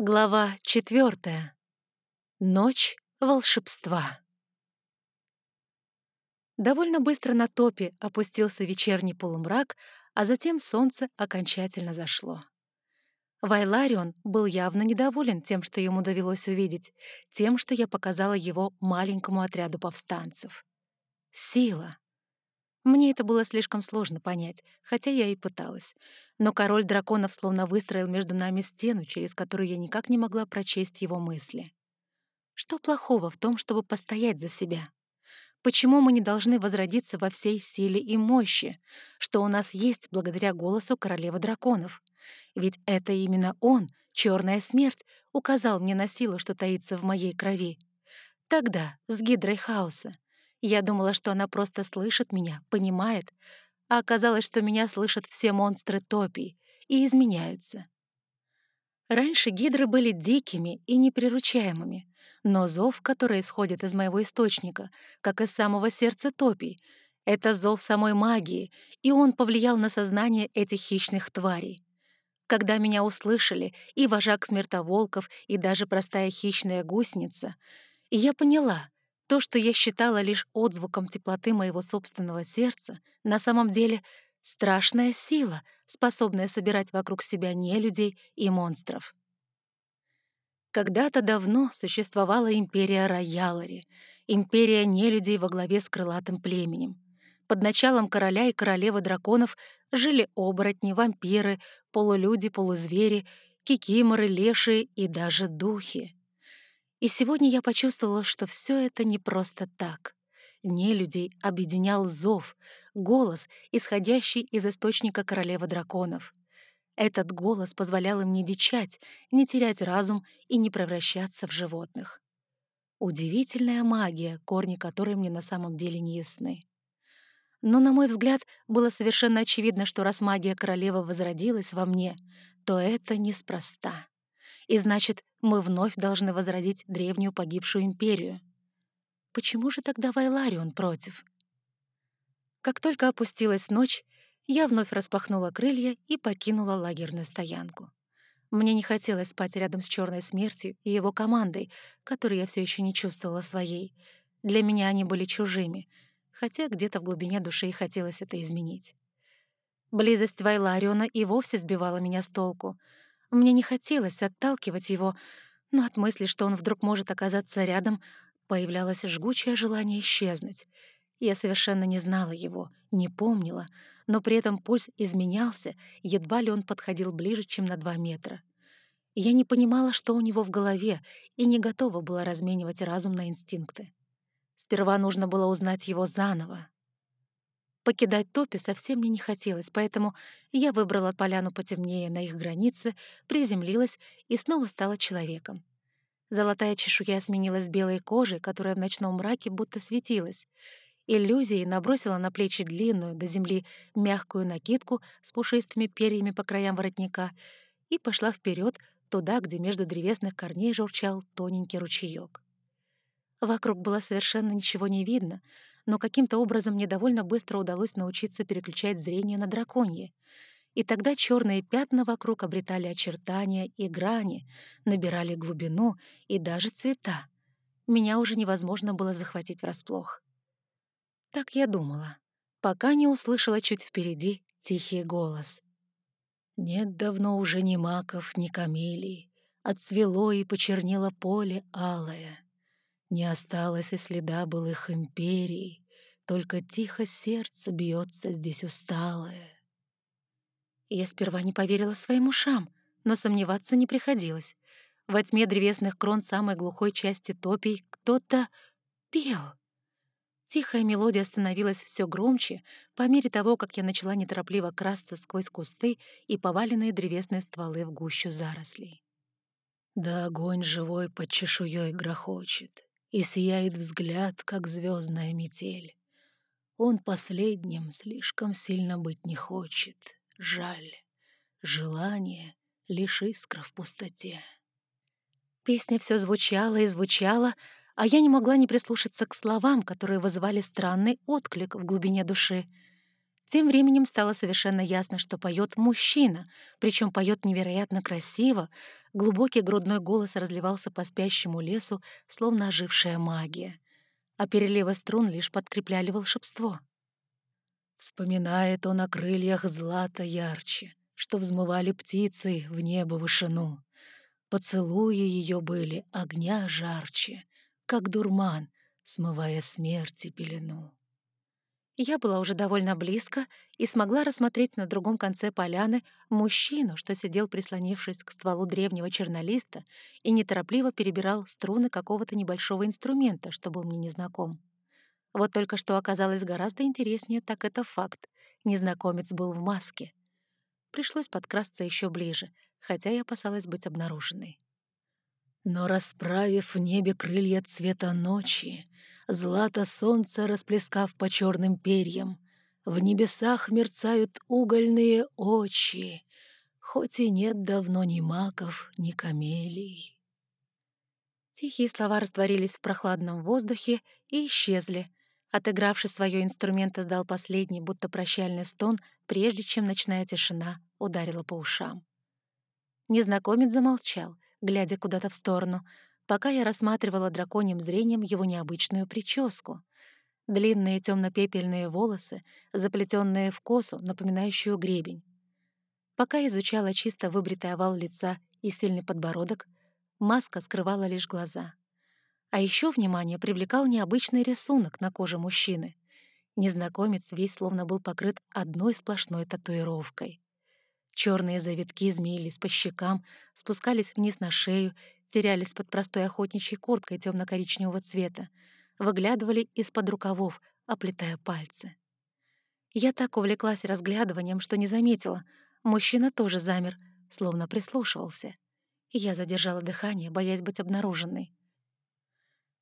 Глава четвертая. Ночь волшебства. Довольно быстро на топе опустился вечерний полумрак, а затем солнце окончательно зашло. Вайларион был явно недоволен тем, что ему довелось увидеть, тем, что я показала его маленькому отряду повстанцев. Сила. Мне это было слишком сложно понять, хотя я и пыталась. Но король драконов словно выстроил между нами стену, через которую я никак не могла прочесть его мысли. Что плохого в том, чтобы постоять за себя? Почему мы не должны возродиться во всей силе и мощи, что у нас есть благодаря голосу королевы драконов? Ведь это именно он, черная смерть, указал мне на силу, что таится в моей крови. Тогда, с гидрой хаоса, я думала, что она просто слышит меня, понимает, а оказалось, что меня слышат все монстры топий и изменяются. Раньше гидры были дикими и неприручаемыми, но зов, который исходит из моего источника, как из самого сердца топий, это зов самой магии, и он повлиял на сознание этих хищных тварей. Когда меня услышали и вожак смертоволков, и даже простая хищная гусеница, я поняла, то, что я считала лишь отзвуком теплоты моего собственного сердца, на самом деле страшная сила, способная собирать вокруг себя нелюдей и монстров. Когда-то давно существовала империя Роялари, империя нелюдей во главе с крылатым племенем. Под началом короля и королевы драконов жили оборотни, вампиры, полулюди, полузвери, кикиморы, лешие и даже духи. И сегодня я почувствовала, что все это не просто так. Нелюдей объединял зов, голос, исходящий из источника королевы драконов. Этот голос позволял им не дичать, не терять разум и не превращаться в животных. Удивительная магия, корни которой мне на самом деле не ясны. Но, на мой взгляд, было совершенно очевидно, что раз магия королевы возродилась во мне, то это неспроста. И значит, мы вновь должны возродить древнюю погибшую империю. Почему же тогда Вайларион против? Как только опустилась ночь, я вновь распахнула крылья и покинула лагерную стоянку. Мне не хотелось спать рядом с Черной Смертью и его командой, которую я все еще не чувствовала своей. Для меня они были чужими, хотя где-то в глубине души и хотелось это изменить. Близость Вайлариона и вовсе сбивала меня с толку — мне не хотелось отталкивать его, но от мысли, что он вдруг может оказаться рядом, появлялось жгучее желание исчезнуть. Я совершенно не знала его, не помнила, но при этом пульс изменялся, едва ли он подходил ближе, чем на два метра. Я не понимала, что у него в голове, и не готова была разменивать разум на инстинкты. Сперва нужно было узнать его заново, Покидать топи совсем мне не хотелось, поэтому я выбрала поляну потемнее на их границе, приземлилась и снова стала человеком. Золотая чешуя сменилась белой кожей, которая в ночном мраке будто светилась. Иллюзией набросила на плечи длинную до земли мягкую накидку с пушистыми перьями по краям воротника и пошла вперед туда, где между древесных корней журчал тоненький ручеёк. Вокруг было совершенно ничего не видно — но каким-то образом мне довольно быстро удалось научиться переключать зрение на драконье. И тогда черные пятна вокруг обретали очертания и грани, набирали глубину и даже цвета. Меня уже невозможно было захватить врасплох. Так я думала, пока не услышала чуть впереди тихий голос. «Нет давно уже ни маков, ни камелий, отцвело и почернело поле алое». Не осталось и следа былых империй, Только тихо сердце бьется здесь усталое. Я сперва не поверила своим ушам, но сомневаться не приходилось. Во тьме древесных крон самой глухой части топий кто-то пел. Тихая мелодия становилась все громче по мере того, как я начала неторопливо красться сквозь кусты и поваленные древесные стволы в гущу зарослей. Да огонь живой под чешуей грохочет, и сияет взгляд, как звездная метель. Он последним слишком сильно быть не хочет. Жаль. Желание — лишь искра в пустоте. Песня все звучала и звучала, а я не могла не прислушаться к словам, которые вызывали странный отклик в глубине души. Тем временем стало совершенно ясно, что поет мужчина, причем поет невероятно красиво, глубокий грудной голос разливался по спящему лесу, словно ожившая магия, а переливы струн лишь подкрепляли волшебство. Вспоминает он о крыльях злата ярче, что взмывали птицы в небо вышину. Поцелуи ее были огня жарче, как дурман, смывая смерти пелену. Я была уже довольно близко и смогла рассмотреть на другом конце поляны мужчину, что сидел, прислонившись к стволу древнего чернолиста и неторопливо перебирал струны какого-то небольшого инструмента, что был мне незнаком. Вот только что оказалось гораздо интереснее, так это факт. Незнакомец был в маске. Пришлось подкрасться еще ближе, хотя я опасалась быть обнаруженной. Но расправив в небе крылья цвета ночи, Злато солнце расплескав по черным перьям, В небесах мерцают угольные очи, Хоть и нет давно ни маков, ни камелий. Тихие слова растворились в прохладном воздухе и исчезли. Отыгравший свое инструмент, издал последний, будто прощальный стон, прежде чем ночная тишина ударила по ушам. Незнакомец замолчал, глядя куда-то в сторону, пока я рассматривала драконьим зрением его необычную прическу. Длинные темно-пепельные волосы, заплетенные в косу, напоминающую гребень. Пока изучала чисто выбритый овал лица и сильный подбородок, маска скрывала лишь глаза. А еще внимание привлекал необычный рисунок на коже мужчины. Незнакомец весь словно был покрыт одной сплошной татуировкой. Черные завитки змеились по щекам, спускались вниз на шею терялись под простой охотничьей курткой темно-коричневого цвета, выглядывали из-под рукавов, оплетая пальцы. Я так увлеклась разглядыванием, что не заметила. Мужчина тоже замер, словно прислушивался. Я задержала дыхание, боясь быть обнаруженной.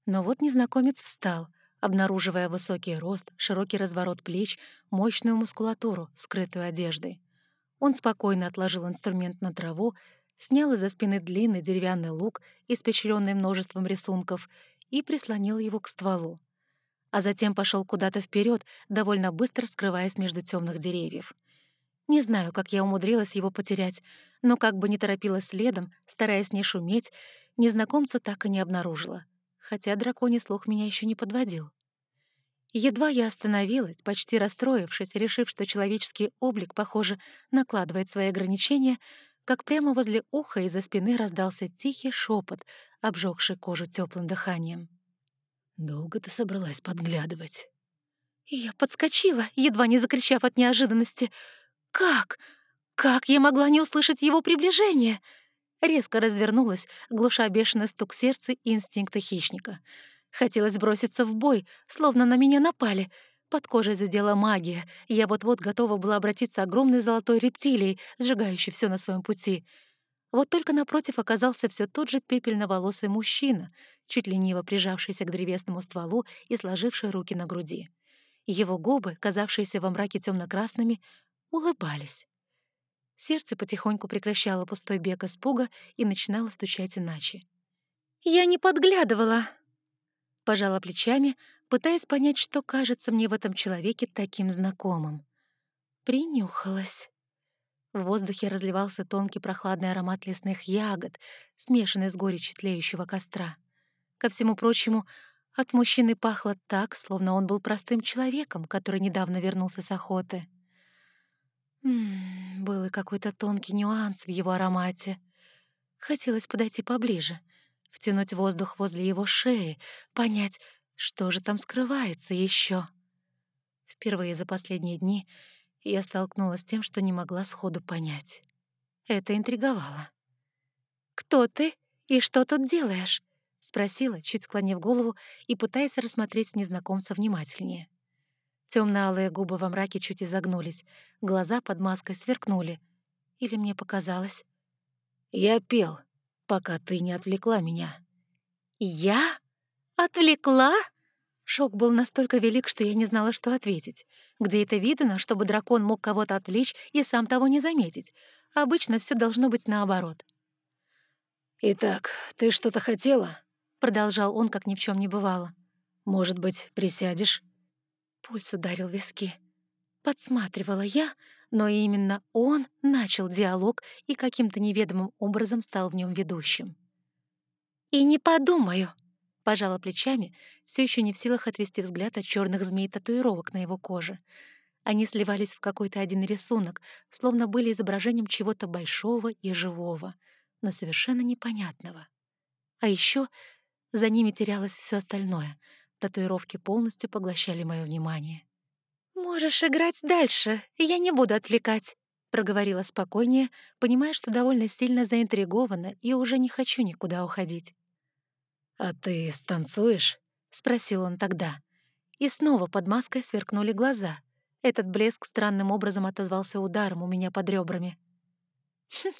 Но вот незнакомец встал, обнаруживая высокий рост, широкий разворот плеч, мощную мускулатуру, скрытую одеждой. Он спокойно отложил инструмент на траву снял из-за спины длинный деревянный лук, испещренный множеством рисунков, и прислонил его к стволу. А затем пошел куда-то вперед, довольно быстро скрываясь между темных деревьев. Не знаю, как я умудрилась его потерять, но как бы не торопилась следом, стараясь не шуметь, незнакомца так и не обнаружила, хотя драконий слух меня еще не подводил. Едва я остановилась, почти расстроившись, решив, что человеческий облик, похоже, накладывает свои ограничения, как прямо возле уха из-за спины раздался тихий шепот, обжегший кожу теплым дыханием. «Долго ты собралась подглядывать?» Я подскочила, едва не закричав от неожиданности. «Как? Как я могла не услышать его приближение?» Резко развернулась, глуша бешеный стук сердца и инстинкта хищника. Хотелось броситься в бой, словно на меня напали — под кожей зудела магия, я вот-вот готова была обратиться огромной золотой рептилией, сжигающей все на своем пути. Вот только напротив оказался все тот же пепельноволосый мужчина, чуть лениво прижавшийся к древесному стволу и сложивший руки на груди. Его губы, казавшиеся во мраке темно-красными, улыбались. Сердце потихоньку прекращало пустой бег испуга и начинало стучать иначе. «Я не подглядывала!» Пожала плечами, пытаясь понять, что кажется мне в этом человеке таким знакомым. Принюхалась. В воздухе разливался тонкий прохладный аромат лесных ягод, смешанный с горечью тлеющего костра. Ко всему прочему, от мужчины пахло так, словно он был простым человеком, который недавно вернулся с охоты. М -м, был и какой-то тонкий нюанс в его аромате. Хотелось подойти поближе, втянуть воздух возле его шеи, понять, что же там скрывается еще? Впервые за последние дни я столкнулась с тем, что не могла сходу понять. Это интриговало. «Кто ты и что тут делаешь?» — спросила, чуть склонив голову и пытаясь рассмотреть незнакомца внимательнее. Темно-алые губы во мраке чуть изогнулись, глаза под маской сверкнули. Или мне показалось? «Я пел, пока ты не отвлекла меня». «Я?» «Отвлекла?» Шок был настолько велик, что я не знала, что ответить. Где это видно, чтобы дракон мог кого-то отвлечь и сам того не заметить? Обычно все должно быть наоборот. «Итак, ты что-то хотела?» — продолжал он, как ни в чем не бывало. «Может быть, присядешь?» Пульс ударил виски. Подсматривала я, но именно он начал диалог и каким-то неведомым образом стал в нем ведущим. «И не подумаю», — пожала плечами, все еще не в силах отвести взгляд от черных змей татуировок на его коже. Они сливались в какой-то один рисунок, словно были изображением чего-то большого и живого, но совершенно непонятного. А еще за ними терялось все остальное. Татуировки полностью поглощали мое внимание. «Можешь играть дальше, я не буду отвлекать», — проговорила спокойнее, понимая, что довольно сильно заинтригована и уже не хочу никуда уходить. «А ты станцуешь?» — спросил он тогда. И снова под маской сверкнули глаза. Этот блеск странным образом отозвался ударом у меня под ребрами. «Хм,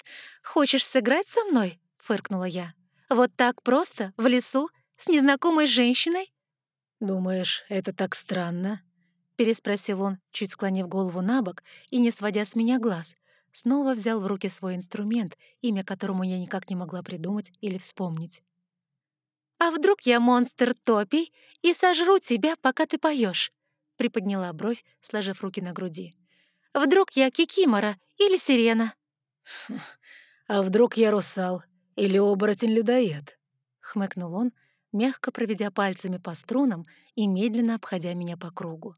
«Хочешь сыграть со мной?» — фыркнула я. «Вот так просто, в лесу, с незнакомой женщиной?» «Думаешь, это так странно?» Переспросил он, чуть склонив голову на бок и не сводя с меня глаз. Снова взял в руки свой инструмент, имя которому я никак не могла придумать или вспомнить. «А вдруг я монстр Топий и сожру тебя, пока ты поешь? приподняла бровь, сложив руки на груди. «Вдруг я Кикимора или Сирена?» «А вдруг я русал или оборотень-людоед?» — хмыкнул он, мягко проведя пальцами по струнам и медленно обходя меня по кругу.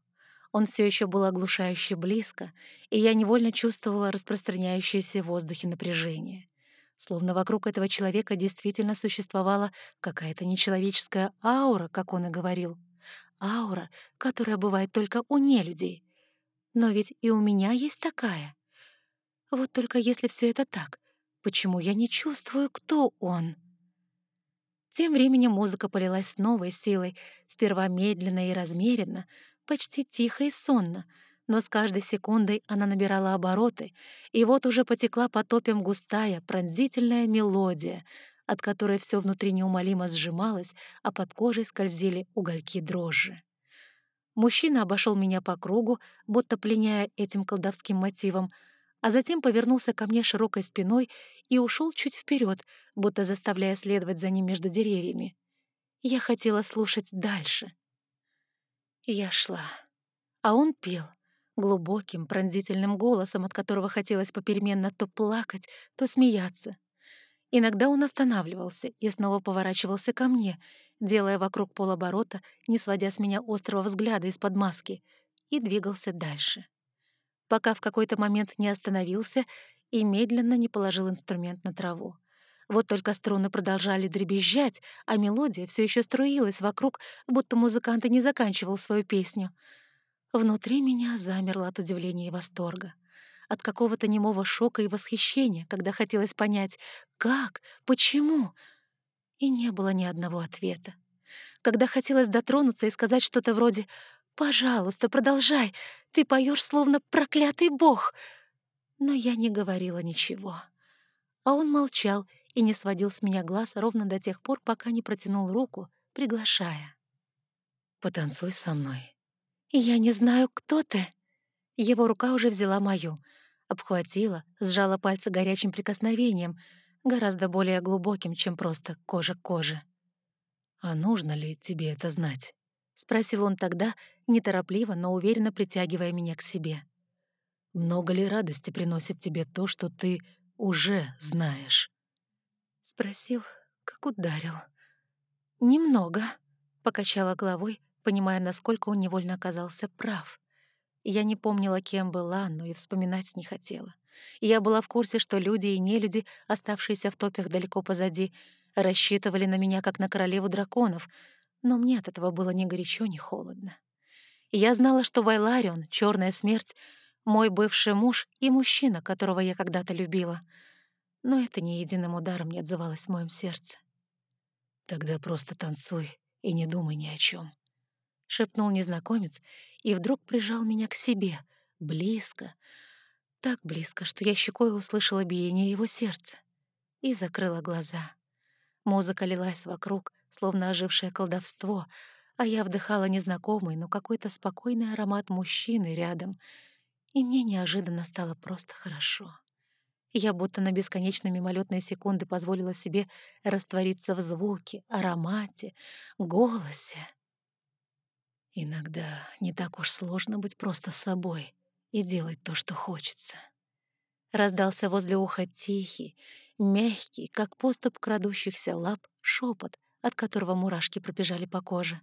Он все еще был оглушающе близко, и я невольно чувствовала распространяющееся в воздухе напряжение. Словно вокруг этого человека действительно существовала какая-то нечеловеческая аура, как он и говорил. Аура, которая бывает только у нелюдей. Но ведь и у меня есть такая. Вот только если все это так, почему я не чувствую, кто он?» Тем временем музыка полилась с новой силой, сперва медленно и размеренно, почти тихо и сонно, но с каждой секундой она набирала обороты, и вот уже потекла по топям густая, пронзительная мелодия, от которой все внутри неумолимо сжималось, а под кожей скользили угольки дрожжи. Мужчина обошел меня по кругу, будто пленяя этим колдовским мотивом, а затем повернулся ко мне широкой спиной и ушел чуть вперед, будто заставляя следовать за ним между деревьями. Я хотела слушать дальше. Я шла. А он пел глубоким, пронзительным голосом, от которого хотелось попеременно то плакать, то смеяться. Иногда он останавливался и снова поворачивался ко мне, делая вокруг полоборота, не сводя с меня острого взгляда из-под маски, и двигался дальше. Пока в какой-то момент не остановился и медленно не положил инструмент на траву. Вот только струны продолжали дребезжать, а мелодия все еще струилась вокруг, будто музыкант и не заканчивал свою песню. Внутри меня замерло от удивления и восторга. От какого-то немого шока и восхищения, когда хотелось понять, как, почему. И не было ни одного ответа. Когда хотелось дотронуться и сказать что-то вроде «Пожалуйста, продолжай, ты поешь словно проклятый бог», но я не говорила ничего. А он молчал и не сводил с меня глаз ровно до тех пор, пока не протянул руку, приглашая. «Потанцуй со мной». «Я не знаю, кто ты». Его рука уже взяла мою, обхватила, сжала пальцы горячим прикосновением, гораздо более глубоким, чем просто кожа к коже. «А нужно ли тебе это знать?» — спросил он тогда, неторопливо, но уверенно притягивая меня к себе. «Много ли радости приносит тебе то, что ты уже знаешь?» Спросил, как ударил. «Немного», — покачала головой, понимая, насколько он невольно оказался прав. Я не помнила, кем была, но и вспоминать не хотела. Я была в курсе, что люди и нелюди, оставшиеся в топях далеко позади, рассчитывали на меня как на королеву драконов, но мне от этого было ни горячо, ни холодно. Я знала, что Вайларион, черная смерть, мой бывший муж и мужчина, которого я когда-то любила — но это ни единым ударом не отзывалось в моем сердце. «Тогда просто танцуй и не думай ни о чем, шепнул незнакомец и вдруг прижал меня к себе, близко, так близко, что я щекой услышала биение его сердца и закрыла глаза. Музыка лилась вокруг, словно ожившее колдовство, а я вдыхала незнакомый, но какой-то спокойный аромат мужчины рядом, и мне неожиданно стало просто хорошо. Я будто на бесконечно мимолетные секунды позволила себе раствориться в звуке, аромате, голосе. Иногда не так уж сложно быть просто собой и делай то, что хочется. Раздался возле уха тихий, мягкий, как поступ крадущихся лап, шепот, от которого мурашки пробежали по коже.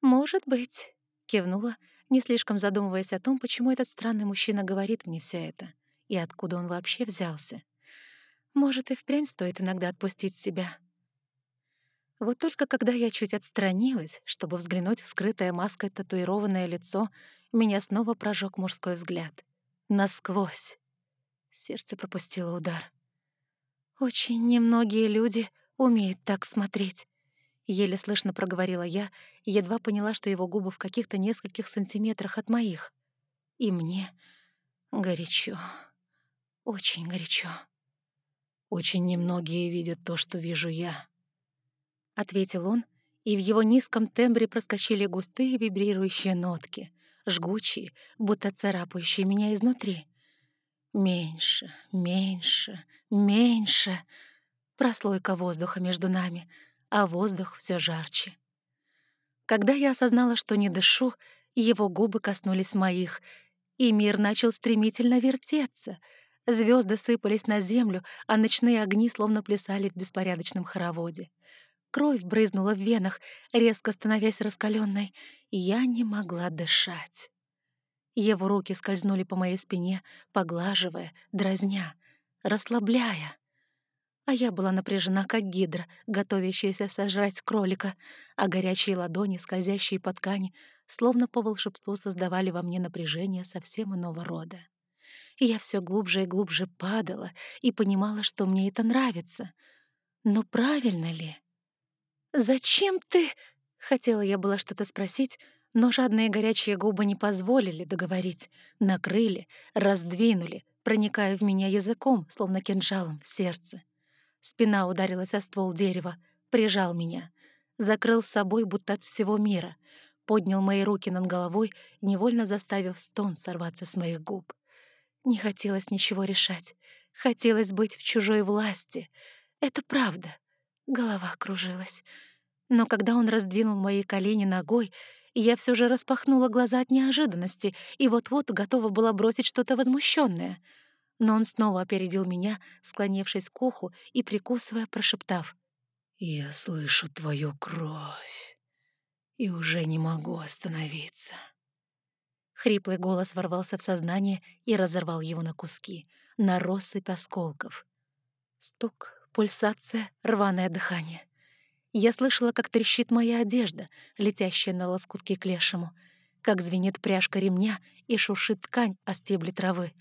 «Может быть», — кивнула, не слишком задумываясь о том, почему этот странный мужчина говорит мне все это и откуда он вообще взялся. «Может, и впрямь стоит иногда отпустить себя». Вот только когда я чуть отстранилась, чтобы взглянуть в скрытое маской татуированное лицо, меня снова прожег мужской взгляд. Насквозь. Сердце пропустило удар. «Очень немногие люди умеют так смотреть», — еле слышно проговорила я, и едва поняла, что его губы в каких-то нескольких сантиметрах от моих. И мне горячо, очень горячо. «Очень немногие видят то, что вижу я», — ответил он, и в его низком тембре проскочили густые вибрирующие нотки, жгучие, будто царапающие меня изнутри. Меньше, меньше, меньше. Прослойка воздуха между нами, а воздух все жарче. Когда я осознала, что не дышу, его губы коснулись моих, и мир начал стремительно вертеться. Звезды сыпались на землю, а ночные огни словно плясали в беспорядочном хороводе. Кровь брызнула в венах, резко становясь раскаленной, и я не могла дышать. Его руки скользнули по моей спине, поглаживая, дразня, расслабляя. А я была напряжена, как гидра, готовящаяся сожрать кролика, а горячие ладони, скользящие по ткани, словно по волшебству создавали во мне напряжение совсем иного рода. Я все глубже и глубже падала и понимала, что мне это нравится. Но правильно ли? «Зачем ты...» — хотела я была что-то спросить, но жадные горячие губы не позволили договорить, накрыли, раздвинули, проникая в меня языком, словно кинжалом, в сердце. Спина ударилась о ствол дерева, прижал меня, закрыл с собой будто от всего мира, поднял мои руки над головой, невольно заставив стон сорваться с моих губ. Не хотелось ничего решать, хотелось быть в чужой власти. Это правда. Голова кружилась. Но когда он раздвинул мои колени ногой, я все же распахнула глаза от неожиданности и вот-вот готова была бросить что-то возмущенное. Но он снова опередил меня, склонившись к уху и прикусывая, прошептав. «Я слышу твою кровь и уже не могу остановиться». Хриплый голос ворвался в сознание и разорвал его на куски, на россыпь осколков. Стук, пульсация, рваное дыхание. Я слышала, как трещит моя одежда, летящая на лоскутки к лешему, как звенит пряжка ремня и шуршит ткань о стебли травы.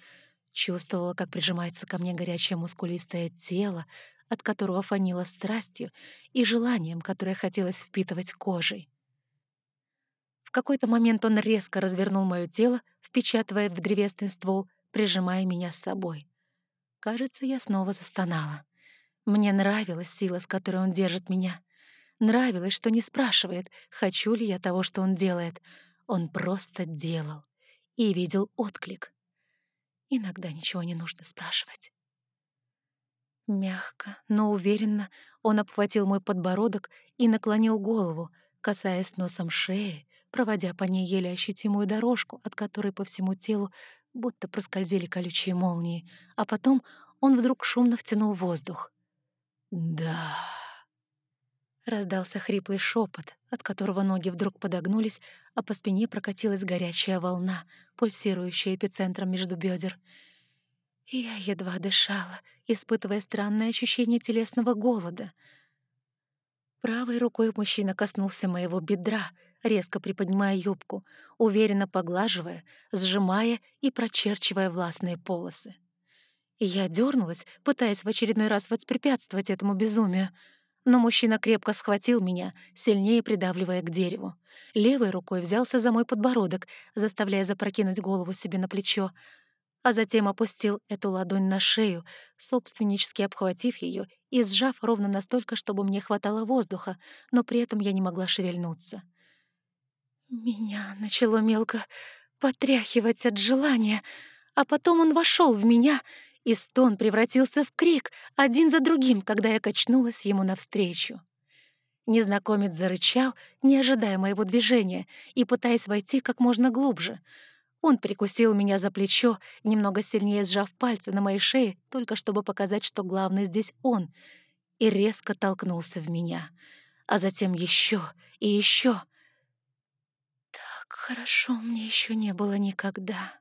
Чувствовала, как прижимается ко мне горячее мускулистое тело, от которого фанило страстью и желанием, которое хотелось впитывать кожей. Какой-то момент он резко развернул моё тело, впечатывая в древесный ствол, прижимая меня с собой. Кажется, я снова застонала. Мне нравилась сила, с которой он держит меня. Нравилось, что не спрашивает, хочу ли я того, что он делает. Он просто делал и видел отклик. Иногда ничего не нужно спрашивать. Мягко, но уверенно он обхватил мой подбородок и наклонил голову, касаясь носом шеи, проводя по ней еле ощутимую дорожку, от которой по всему телу будто проскользили колючие молнии, а потом он вдруг шумно втянул воздух. «Да...» Раздался хриплый шепот, от которого ноги вдруг подогнулись, а по спине прокатилась горячая волна, пульсирующая эпицентром между бедер. Я едва дышала, испытывая странное ощущение телесного голода. Правой рукой мужчина коснулся моего бедра, резко приподнимая юбку, уверенно поглаживая, сжимая и прочерчивая властные полосы. Я дернулась, пытаясь в очередной раз воспрепятствовать этому безумию — но мужчина крепко схватил меня, сильнее придавливая к дереву. Левой рукой взялся за мой подбородок, заставляя запрокинуть голову себе на плечо, а затем опустил эту ладонь на шею, собственнически обхватив ее и сжав ровно настолько, чтобы мне хватало воздуха, но при этом я не могла шевельнуться. Меня начало мелко потряхивать от желания, а потом он вошел в меня — и стон превратился в крик, один за другим, когда я качнулась ему навстречу. Незнакомец зарычал, не ожидая моего движения, и пытаясь войти как можно глубже. Он прикусил меня за плечо, немного сильнее сжав пальцы на моей шее, только чтобы показать, что главный здесь он, и резко толкнулся в меня. А затем еще и еще. Так хорошо мне еще не было никогда.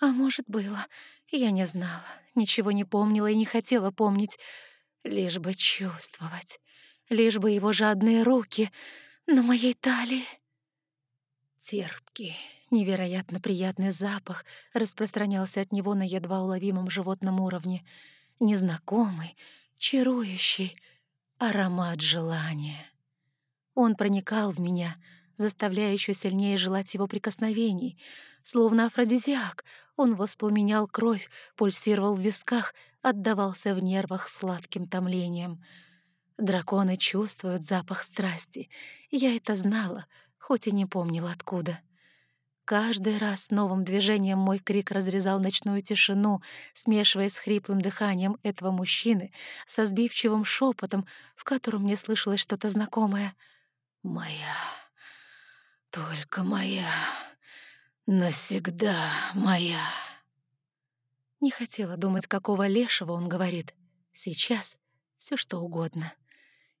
А может, было. Я не знала, ничего не помнила и не хотела помнить. Лишь бы чувствовать, лишь бы его жадные руки на моей талии. Терпкий, невероятно приятный запах распространялся от него на едва уловимом животном уровне. Незнакомый, чарующий аромат желания. Он проникал в меня, заставляя еще сильнее желать его прикосновений. Словно афродизиак, он воспламенял кровь, пульсировал в висках, отдавался в нервах сладким томлением. Драконы чувствуют запах страсти. Я это знала, хоть и не помнила откуда. Каждый раз новым движением мой крик разрезал ночную тишину, смешиваясь с хриплым дыханием этого мужчины, со сбивчивым шепотом, в котором мне слышалось что-то знакомое. «Моя, только моя, навсегда моя». Не хотела думать, какого лешего он говорит. Сейчас все что угодно.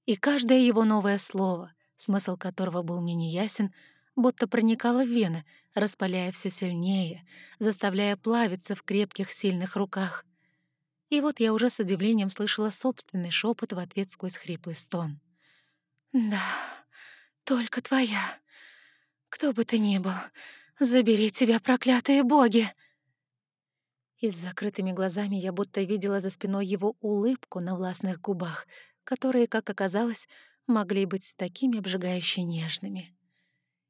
И каждое его новое слово, смысл которого был мне неясен, будто проникало в вены, распаляя все сильнее, заставляя плавиться в крепких, сильных руках. И вот я уже с удивлением слышала собственный шепот в ответ сквозь хриплый стон. «Да, только твоя. Кто бы ты ни был, забери тебя, проклятые боги!» И с закрытыми глазами я будто видела за спиной его улыбку на властных губах, которые, как оказалось, могли быть такими обжигающе нежными.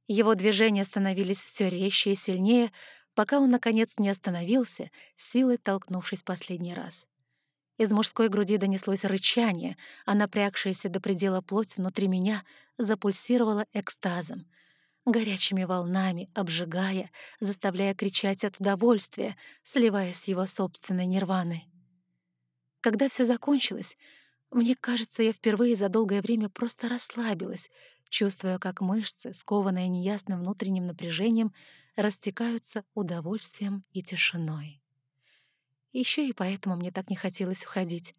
Его движения становились все резче и сильнее, пока он, наконец, не остановился, силой толкнувшись последний раз. Из мужской груди донеслось рычание, а напрягшаяся до предела плоть внутри меня запульсировала экстазом, горячими волнами, обжигая, заставляя кричать от удовольствия, сливаясь с его собственной нирваной. Когда все закончилось, мне кажется, я впервые за долгое время просто расслабилась, чувствуя, как мышцы, скованные неясным внутренним напряжением, растекаются удовольствием и тишиной. Еще и поэтому мне так не хотелось уходить.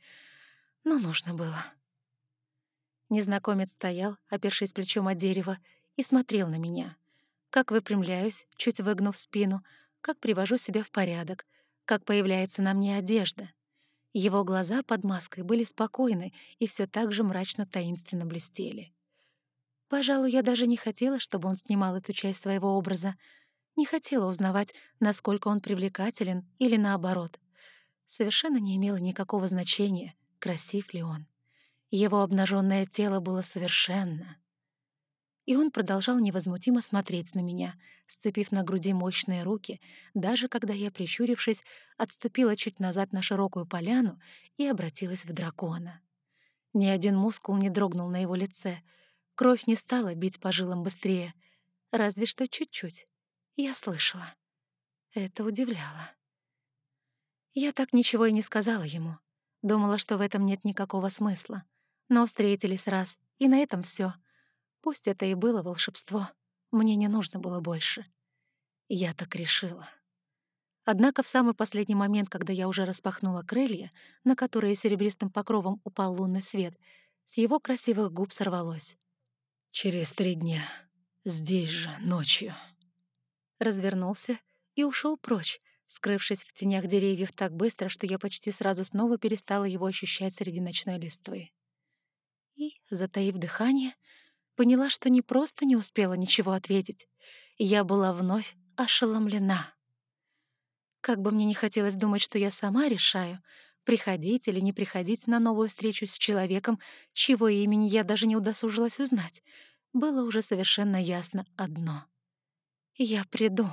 Но нужно было. Незнакомец стоял, опершись плечом о дерево, и смотрел на меня. Как выпрямляюсь, чуть выгнув спину, как привожу себя в порядок, как появляется на мне одежда. Его глаза под маской были спокойны и все так же мрачно-таинственно блестели. Пожалуй, я даже не хотела, чтобы он снимал эту часть своего образа. Не хотела узнавать, насколько он привлекателен или наоборот. Совершенно не имело никакого значения, красив ли он. Его обнаженное тело было совершенно. И он продолжал невозмутимо смотреть на меня, сцепив на груди мощные руки, даже когда я, прищурившись, отступила чуть назад на широкую поляну и обратилась в дракона. Ни один мускул не дрогнул на его лице — Кровь не стала бить по жилам быстрее, разве что чуть-чуть. Я слышала. Это удивляло. Я так ничего и не сказала ему. Думала, что в этом нет никакого смысла. Но встретились раз, и на этом все. Пусть это и было волшебство, мне не нужно было больше. Я так решила. Однако в самый последний момент, когда я уже распахнула крылья, на которые серебристым покровом упал лунный свет, с его красивых губ сорвалось. Через три дня. Здесь же, ночью. Развернулся и ушел прочь, скрывшись в тенях деревьев так быстро, что я почти сразу снова перестала его ощущать среди ночной листвы. И, затаив дыхание, поняла, что не просто не успела ничего ответить. Я была вновь ошеломлена. Как бы мне не хотелось думать, что я сама решаю, приходить или не приходить на новую встречу с человеком, чьего имени я даже не удосужилась узнать, было уже совершенно ясно одно. Я приду.